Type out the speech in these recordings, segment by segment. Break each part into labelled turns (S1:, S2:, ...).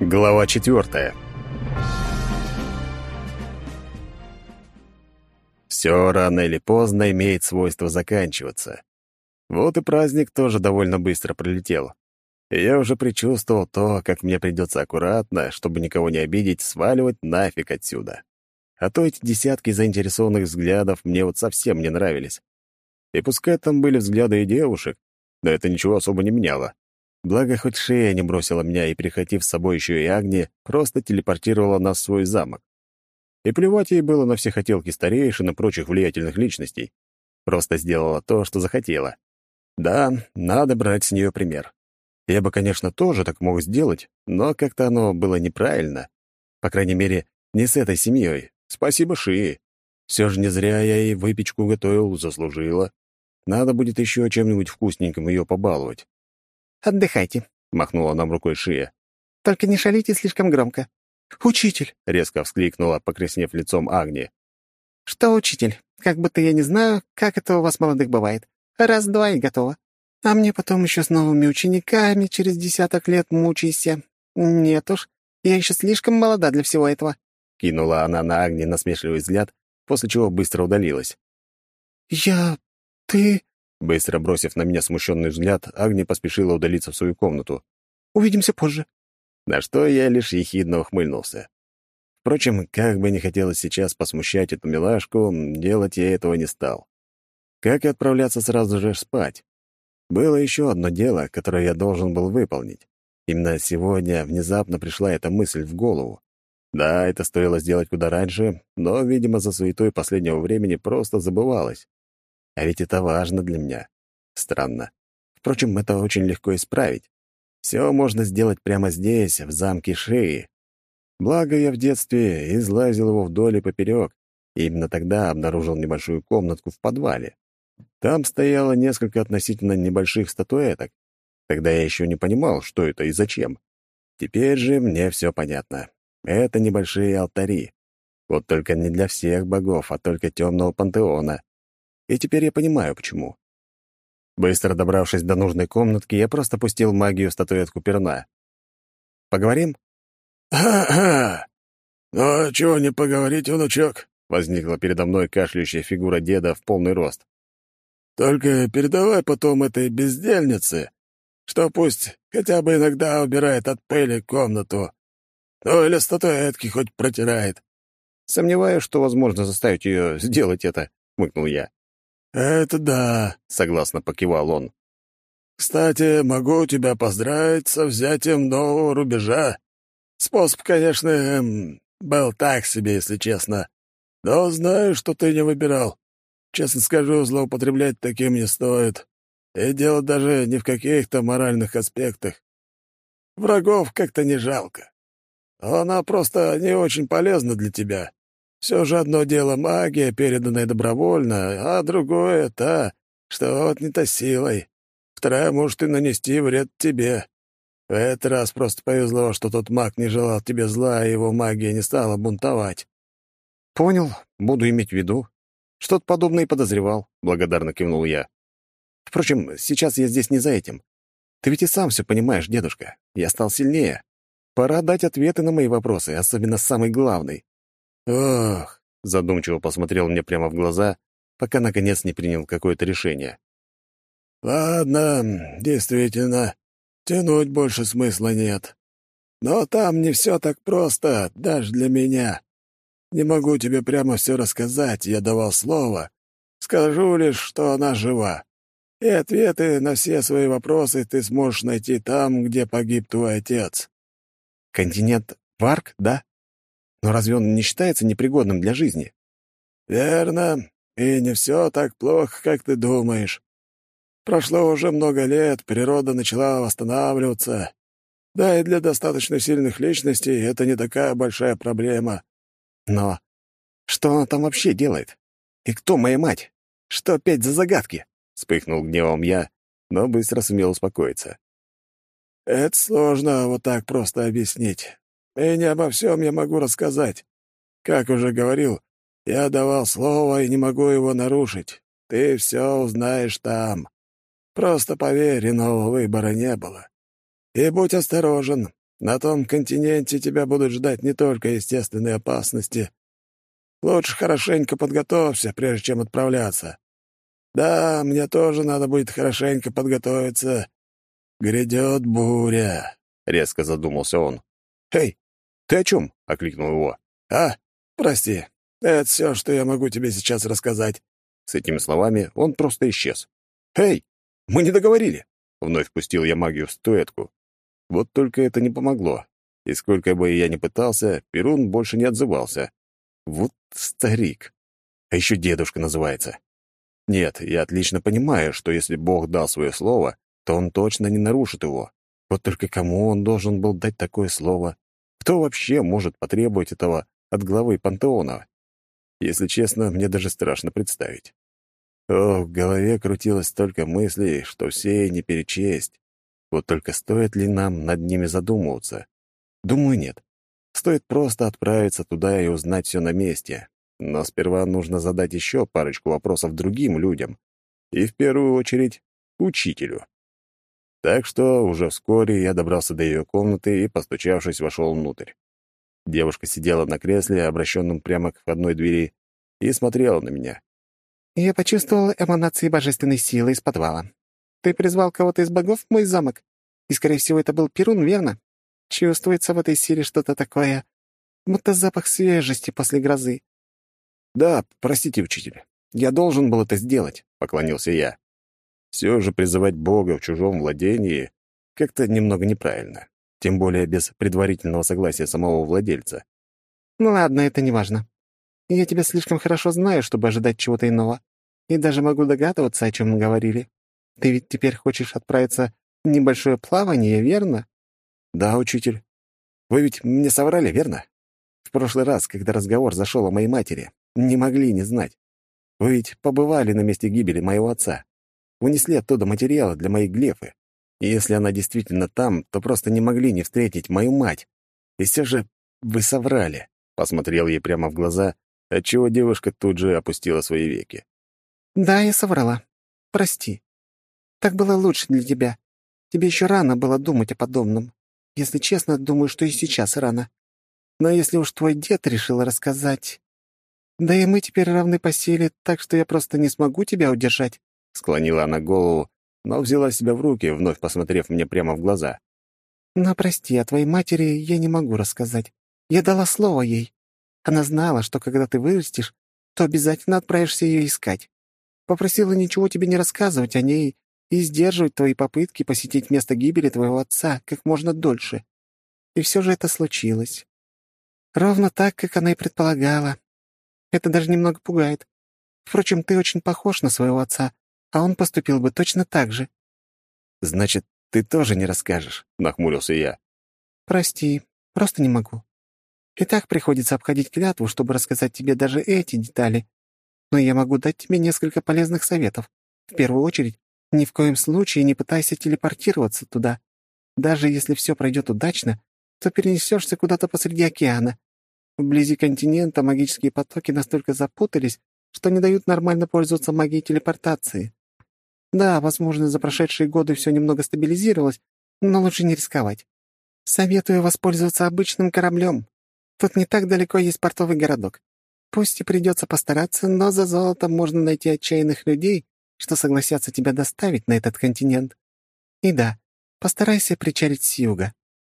S1: Глава четвертая. Все рано или поздно имеет свойство заканчиваться. Вот и праздник тоже довольно быстро пролетел. И я уже предчувствовал то, как мне придется аккуратно, чтобы никого не обидеть, сваливать нафиг отсюда. А то эти десятки заинтересованных взглядов мне вот совсем не нравились. И пускай там были взгляды и девушек, но это ничего особо не меняло. Благо, хоть шея не бросила меня и, прихватив с собой еще и Агни, просто телепортировала нас в свой замок. И плевать ей было на все хотелки старейшин и прочих влиятельных личностей. Просто сделала то, что захотела. Да, надо брать с нее пример. Я бы, конечно, тоже так мог сделать, но как-то оно было неправильно. По крайней мере, не с этой семьей. Спасибо Шии. Все же не зря я ей выпечку готовил, заслужила. Надо будет еще чем-нибудь вкусненьким ее побаловать.
S2: «Отдыхайте», — махнула нам рукой Шия. «Только не шалите слишком громко».
S1: «Учитель!» — резко вскликнула, покраснев лицом Агния.
S2: «Что, учитель? Как будто я не знаю, как это у вас молодых бывает. Раз-два и готово. А мне потом еще с новыми учениками через десяток лет мучайся. Нет уж, я еще слишком молода для всего этого».
S1: Кинула она на Агни насмешливый взгляд, после чего быстро удалилась.
S2: «Я... ты...»
S1: Быстро бросив на меня смущенный взгляд, Агния поспешила удалиться в свою комнату.
S2: «Увидимся позже».
S1: На что я лишь ехидно ухмыльнулся. Впрочем, как бы не хотелось сейчас посмущать эту милашку, делать я этого не стал. Как и отправляться сразу же спать. Было еще одно дело, которое я должен был выполнить. Именно сегодня внезапно пришла эта мысль в голову. Да, это стоило сделать куда раньше, но, видимо, за суетой последнего времени просто забывалось. А ведь это важно для меня. Странно. Впрочем, это очень легко исправить. Все можно сделать прямо здесь, в замке Шеи. Благо, я в детстве излазил его вдоль и поперек, и именно тогда обнаружил небольшую комнатку в подвале. Там стояло несколько относительно небольших статуэток. Тогда я еще не понимал, что это и зачем. Теперь же мне все понятно. Это небольшие алтари. Вот только не для всех богов, а только темного пантеона. И теперь я понимаю, почему. Быстро добравшись до нужной комнатки, я просто пустил магию в статуэтку перна. «Поговорим?»
S3: «Ха-ха! Ну, а чего не поговорить, внучок?» Возникла передо мной кашляющая фигура деда в полный рост. «Только передавай потом этой бездельнице, что пусть хотя бы иногда убирает от пыли комнату. Ну, или статуэтки хоть протирает».
S1: «Сомневаюсь, что возможно заставить ее сделать это», — хмыкнул я.
S3: «Это да», — согласно покивал он. «Кстати, могу тебя поздравить со взятием нового рубежа. Способ, конечно, эм, был так себе, если честно. Но знаю, что ты не выбирал. Честно скажу, злоупотреблять таким не стоит. И дело даже не в каких-то моральных аспектах. Врагов как-то не жалко. Она просто не очень полезна для тебя. Все же одно дело магия, переданная добровольно, а другое — та, что отнята силой. Вторая может и нанести вред тебе. В этот раз просто повезло, что тот маг не желал тебе зла, и его магия не стала бунтовать.
S1: «Понял, буду иметь в виду. Что-то подобное и подозревал», — благодарно кивнул я. «Впрочем, сейчас я здесь не за этим. Ты ведь и сам все понимаешь, дедушка. Я стал сильнее. Пора дать ответы на мои вопросы, особенно самый главный.
S3: «Ох!»
S1: — задумчиво посмотрел мне прямо в глаза, пока, наконец, не принял какое-то решение.
S3: «Ладно, действительно, тянуть больше смысла нет. Но там не все так просто, даже для меня. Не могу тебе прямо все рассказать, я давал слово. Скажу лишь, что она жива. И ответы на все свои вопросы ты сможешь найти там, где погиб твой отец».
S1: «Континент Варк, да?» Но разве он не считается непригодным для жизни?
S3: Верно. И не все так плохо, как ты думаешь. Прошло уже много лет, природа начала восстанавливаться. Да и для достаточно сильных личностей это не такая большая проблема.
S1: Но что она там вообще делает? И кто моя мать? Что опять за загадки? Вспыхнул гневом я, но быстро сумел успокоиться.
S3: Это сложно вот так просто объяснить. И не обо всем я могу рассказать. Как уже говорил, я давал слово и не могу его нарушить. Ты все узнаешь там. Просто поверь, иного выбора не было. И будь осторожен. На том континенте тебя будут ждать не только естественные опасности. Лучше хорошенько подготовься, прежде чем отправляться. Да, мне тоже надо будет хорошенько подготовиться. Грядет буря», — резко задумался он.
S1: «Эй, ты о чем?» — окликнул его.
S3: «А, прости, это все, что я могу тебе сейчас рассказать».
S1: С этими словами он просто исчез. «Эй, мы не договорили!» Вновь пустил я магию в стуэтку. Вот только это не помогло. И сколько бы я ни пытался, Перун больше не отзывался. Вот старик. А еще дедушка называется. Нет, я отлично понимаю, что если Бог дал свое слово, то он точно не нарушит его. Вот только кому он должен был дать такое слово? Кто вообще может потребовать этого от главы пантеона? Если честно, мне даже страшно представить. О, в голове крутилось столько мыслей, что все и не перечесть. Вот только стоит ли нам над ними задумываться? Думаю, нет. Стоит просто отправиться туда и узнать все на месте. Но сперва нужно задать еще парочку вопросов другим людям. И в первую очередь учителю. Так что уже вскоре я добрался до ее комнаты и, постучавшись, вошел внутрь. Девушка сидела на кресле, обращенном прямо к входной двери, и смотрела на меня.
S2: «Я почувствовал эманации божественной силы из подвала. Ты призвал кого-то из богов в мой замок, и, скорее всего, это был Перун, верно? Чувствуется в этой силе что-то такое, будто запах свежести после грозы».
S1: «Да, простите, учитель, я должен был это сделать», — поклонился я. Все же призывать Бога в чужом владении как-то немного неправильно, тем более без предварительного согласия самого владельца.
S2: «Ну ладно, это не важно. Я тебя слишком хорошо знаю, чтобы ожидать чего-то иного, и даже могу догадываться, о чем мы говорили. Ты ведь теперь хочешь отправиться в небольшое плавание, верно?»
S1: «Да, учитель. Вы ведь мне соврали, верно? В прошлый раз, когда разговор зашел о моей матери, не могли не знать. Вы ведь побывали на месте гибели моего отца унесли оттуда материалы для моей глефы. И если она действительно там, то просто не могли не встретить мою мать. И все же вы соврали. Посмотрел ей прямо в глаза, отчего девушка тут же опустила свои веки.
S2: «Да, я соврала. Прости. Так было лучше для тебя. Тебе еще рано было думать о подобном. Если честно, думаю, что и сейчас рано. Но если уж твой дед решил рассказать... Да и мы теперь равны по силе, так что я просто не смогу тебя удержать.
S1: Склонила она голову, но взяла себя в руки, вновь посмотрев мне прямо в глаза.
S2: «Но прости, о твоей матери я не могу рассказать. Я дала слово ей. Она знала, что когда ты вырастешь, то обязательно отправишься ее искать. Попросила ничего тебе не рассказывать о ней и сдерживать твои попытки посетить место гибели твоего отца как можно дольше. И все же это случилось. Ровно так, как она и предполагала. Это даже немного пугает. Впрочем, ты очень похож на своего отца, а он поступил бы точно так же».
S1: «Значит, ты тоже не расскажешь?» — нахмурился я.
S2: «Прости, просто не могу. И так приходится обходить клятву, чтобы рассказать тебе даже эти детали. Но я могу дать тебе несколько полезных советов. В первую очередь, ни в коем случае не пытайся телепортироваться туда. Даже если все пройдет удачно, то перенесешься куда-то посреди океана. Вблизи континента магические потоки настолько запутались, что не дают нормально пользоваться магией телепортации. Да, возможно, за прошедшие годы все немного стабилизировалось, но лучше не рисковать. Советую воспользоваться обычным кораблем. Тут не так далеко есть портовый городок. Пусть и придется постараться, но за золотом можно найти отчаянных людей, что согласятся тебя доставить на этот континент. И да, постарайся причалить с юга.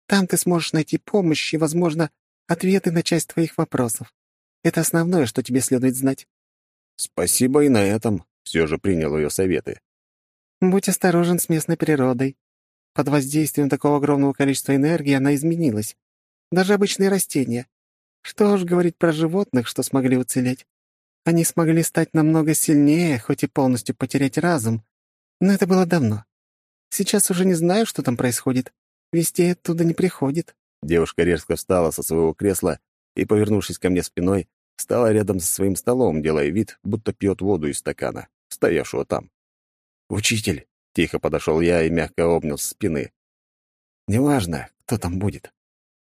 S2: Там ты сможешь найти помощь и, возможно, ответы на часть твоих вопросов. Это основное, что тебе следует знать.
S1: Спасибо и на этом. Все же принял ее советы.
S2: Будь осторожен с местной природой. Под воздействием такого огромного количества энергии она изменилась. Даже обычные растения. Что уж говорить про животных, что смогли уцелеть. Они смогли стать намного сильнее, хоть и полностью потерять разум. Но это было давно. Сейчас уже не знаю, что там происходит. Вести оттуда не приходит.
S1: Девушка резко встала со своего кресла и, повернувшись ко мне спиной, стала рядом со своим столом, делая вид, будто пьет воду из стакана, стоявшего там. «Учитель!» — тихо подошел я и мягко обнял с спины. «Неважно, кто там будет.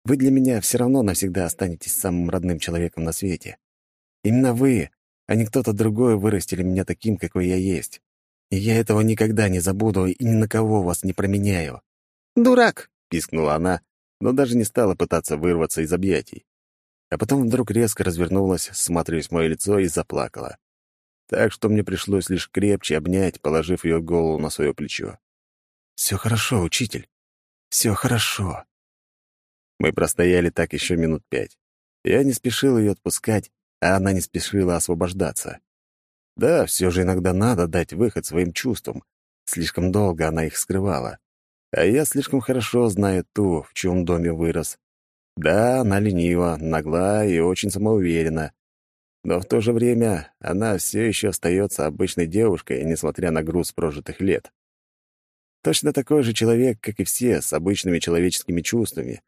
S1: Вы для меня все равно навсегда останетесь самым родным человеком на свете. Именно вы, а не кто-то другой, вырастили меня таким, какой я есть. И я этого никогда не забуду и ни на кого вас не променяю».
S2: «Дурак!»
S1: — пискнула она но даже не стала пытаться вырваться из объятий. А потом вдруг резко развернулась, смотрясь в мое лицо, и заплакала. Так что мне пришлось лишь крепче обнять, положив ее голову на свое плечо. «Все хорошо, учитель. Все хорошо». Мы простояли так еще минут пять. Я не спешил ее отпускать, а она не спешила освобождаться. Да, все же иногда надо дать выход своим чувствам. Слишком долго она их скрывала. А я слишком хорошо знаю ту, в чьем доме вырос. Да, она ленива, нагла и очень самоуверена. Но в то же время она все еще остается обычной девушкой, несмотря на груз прожитых лет. Точно такой же человек, как и все, с обычными человеческими чувствами.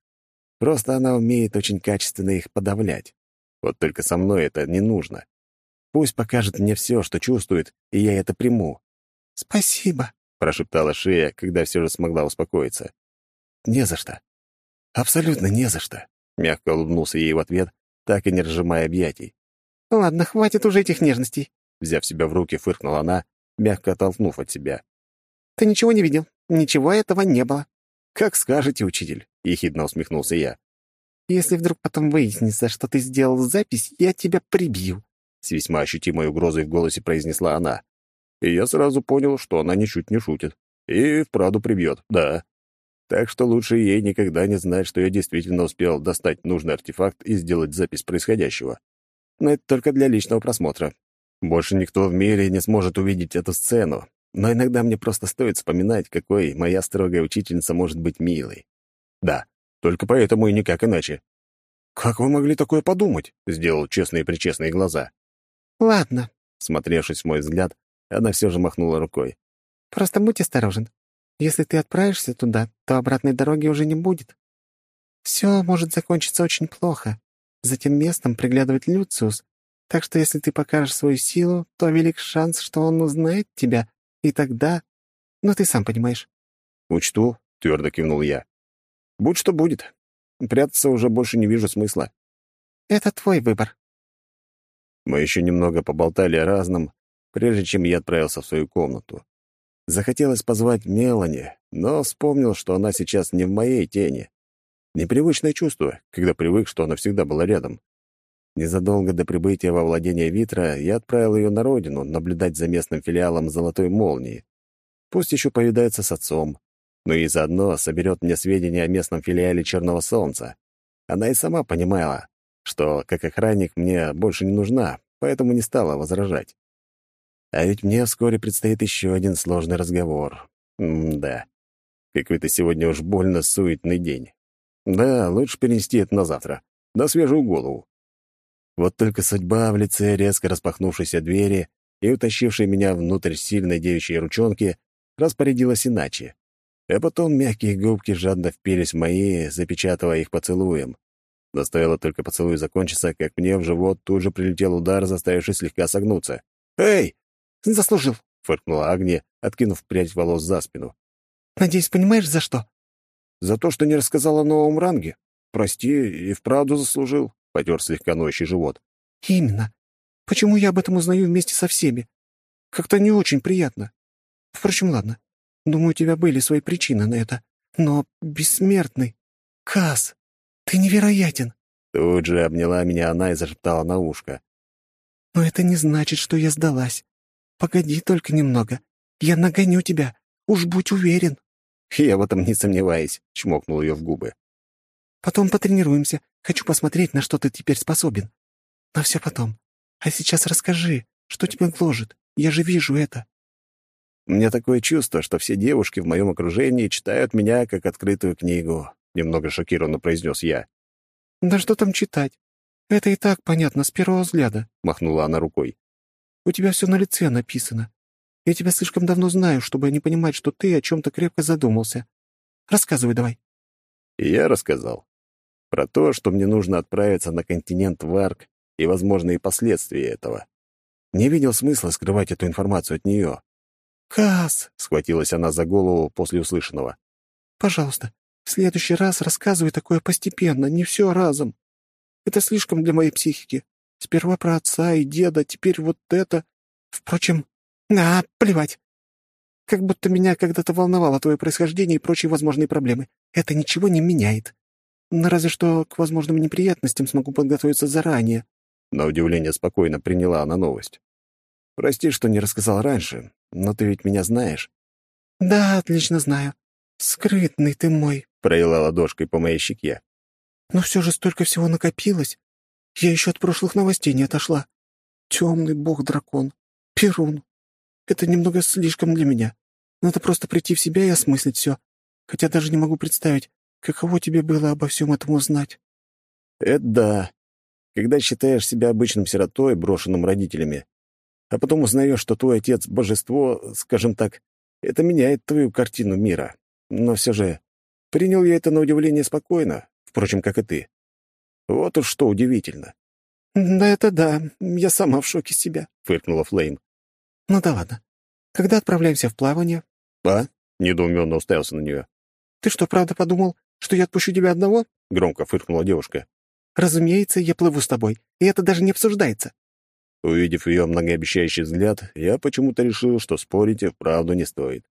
S1: Просто она умеет очень качественно их подавлять. Вот только со мной это не нужно. Пусть покажет мне все, что чувствует, и я это приму.
S2: «Спасибо», —
S1: прошептала Шея, когда все же смогла успокоиться. «Не за что. Абсолютно не за что», — мягко улыбнулся ей в ответ, так и не разжимая объятий.
S2: «Ладно, хватит уже этих нежностей», —
S1: взяв себя в руки, фыркнула она, мягко оттолкнув от себя.
S2: «Ты ничего не видел. Ничего этого не было».
S1: «Как скажете, учитель», — ехидно усмехнулся я.
S2: «Если вдруг потом выяснится, что ты сделал запись, я тебя прибью», —
S1: с весьма ощутимой угрозой в голосе произнесла она. И я сразу понял, что она ничуть не шутит. И вправду прибьет, да. Так что лучше ей никогда не знать, что я действительно успел достать нужный артефакт и сделать запись происходящего. Но это только для личного просмотра. Больше никто в мире не сможет увидеть эту сцену. Но иногда мне просто стоит вспоминать, какой моя строгая учительница может быть милой. Да, только поэтому и никак иначе. «Как вы могли такое подумать?» — сделал честные-причестные глаза.
S2: «Ладно», —
S1: смотревшись в мой взгляд, она все же махнула рукой.
S2: «Просто будь осторожен. Если ты отправишься туда, то обратной дороги уже не будет. Все может закончиться очень плохо. За тем местом приглядывает Люциус, так что если ты покажешь свою силу, то велик шанс, что он узнает тебя, и тогда... Ну, ты сам понимаешь».
S1: «Учту», — твердо кивнул я. «Будь что будет. Прятаться уже больше не вижу смысла».
S2: «Это твой выбор»,
S1: мы еще немного поболтали о разном, прежде чем я отправился в свою комнату. Захотелось позвать Мелани, но вспомнил, что она сейчас не в моей тени. Непривычное чувство, когда привык, что она всегда была рядом. Незадолго до прибытия во владение Витра я отправил ее на родину наблюдать за местным филиалом «Золотой молнии». Пусть еще повидается с отцом, но и заодно соберет мне сведения о местном филиале «Черного солнца». Она и сама понимала, что, как охранник, мне больше не нужна, поэтому не стала возражать. А ведь мне вскоре предстоит еще один сложный разговор. М-да. Какой-то сегодня уж больно суетный день. Да, лучше перенести это на завтра, на свежую голову. Вот только судьба в лице резко распахнувшейся двери и утащившей меня внутрь сильной девичьей ручонки распорядилась иначе. А потом мягкие губки жадно впились в мои, запечатывая их поцелуем. Но только поцелуй закончиться, как мне в живот тут же прилетел удар, заставивший слегка согнуться. «Эй!»
S2: «Заслужил!»
S1: — фыркнула Агния, откинув прядь волос за спину.
S2: «Надеюсь, понимаешь, за что?»
S1: «За то, что не рассказал о новом ранге. Прости, и вправду заслужил», — потер слегка ноющий живот.
S2: «Именно. Почему я об этом узнаю вместе со всеми? Как-то не очень приятно. Впрочем, ладно. Думаю, у тебя были свои причины на это. Но бессмертный. Каз, «Ты невероятен!»
S1: Тут же обняла меня она и зашептала на ушко.
S2: «Но это не значит, что я сдалась. Погоди только немного. Я нагоню тебя. Уж будь уверен».
S1: «Я в этом не сомневаюсь», — чмокнул ее в губы.
S2: «Потом потренируемся. Хочу посмотреть, на что ты теперь способен. Но все потом. А сейчас расскажи, что тебя гложет. Я же вижу это».
S1: У меня такое чувство, что все девушки в моем окружении читают меня как открытую книгу немного шокированно произнес я.
S2: «Да что там читать? Это и так понятно с первого взгляда», — махнула она рукой. «У тебя все на лице написано. Я тебя слишком давно знаю, чтобы не понимать, что ты о чем-то крепко задумался. Рассказывай давай».
S1: И я рассказал. Про то, что мне нужно отправиться на континент Варк и возможные последствия этого. Не видел смысла скрывать эту информацию от нее.
S2: «Кас!»
S1: — схватилась она за голову после услышанного.
S2: «Пожалуйста, в следующий раз рассказывай такое постепенно, не все разом. Это слишком для моей психики. Сперва про отца и деда, теперь вот это. Впрочем, а, плевать. Как будто меня когда-то волновало твое происхождение и прочие возможные проблемы. Это ничего не меняет. Но разве что к возможным неприятностям смогу подготовиться заранее».
S1: На удивление спокойно приняла она новость. «Прости, что не рассказал раньше, но ты ведь меня знаешь».
S2: «Да, отлично знаю. Скрытный ты мой», —
S1: провела ладошкой по моей щеке.
S2: «Но все же столько всего накопилось. Я еще от прошлых новостей не отошла. Темный бог-дракон. Перун. Это немного слишком для меня. Надо просто прийти в себя и осмыслить все. Хотя даже не могу представить, каково тебе было обо всем этом узнать».
S1: «Это да. Когда считаешь себя обычным сиротой, брошенным родителями, а потом узнаешь, что твой отец — божество, скажем так, это меняет твою картину мира. Но все же принял я это на удивление спокойно, впрочем, как и ты. Вот уж что удивительно.
S2: «Да это да, я сама в шоке себя», — фыркнула Флейм. «Ну да ладно. Когда отправляемся в плавание?»
S1: «А?» — недоуменно уставился на нее.
S2: «Ты что, правда подумал, что я отпущу тебя одного?»
S1: — громко фыркнула девушка.
S2: «Разумеется, я плыву с тобой, и это даже не обсуждается».
S1: Увидев ее многообещающий взгляд, я почему-то решил, что спорить и вправду не стоит.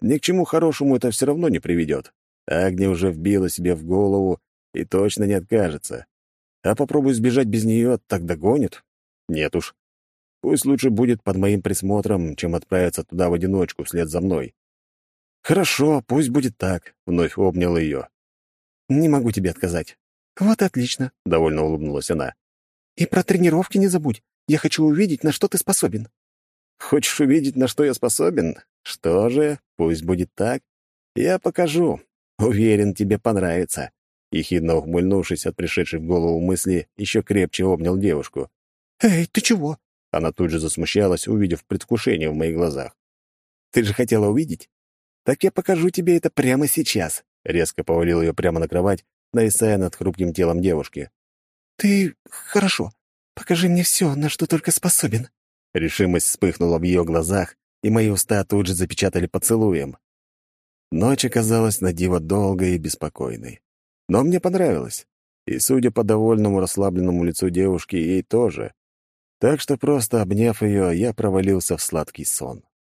S1: Ни к чему хорошему это все равно не приведет. Агния уже вбила себе в голову и точно не откажется. А попробуй сбежать без нее, так догонит. Нет уж. Пусть лучше будет под моим присмотром, чем отправиться туда в одиночку вслед за мной. «Хорошо, пусть будет так», — вновь обнял ее. «Не могу тебе отказать».
S2: «Вот отлично», —
S1: довольно улыбнулась она.
S2: «И про тренировки не забудь. Я хочу увидеть, на что ты способен».
S1: «Хочешь увидеть, на что я способен? Что же, пусть будет так. Я покажу. Уверен, тебе понравится». Ехидно ухмыльнувшись от пришедшей в голову мысли, еще крепче обнял девушку.
S2: «Эй, ты чего?»
S1: Она тут же засмущалась, увидев предвкушение в моих глазах. «Ты же хотела увидеть? Так я покажу тебе это прямо сейчас», — резко повалил ее прямо на кровать, нависая над хрупким телом девушки.
S2: «Ты... хорошо. Покажи мне все, на что только способен».
S1: Решимость вспыхнула в ее глазах, и мои уста тут же запечатали поцелуем. Ночь оказалась на диво долгой и беспокойной. Но мне понравилось. И, судя по довольному расслабленному лицу девушки, ей тоже. Так что просто обняв ее, я провалился в сладкий сон.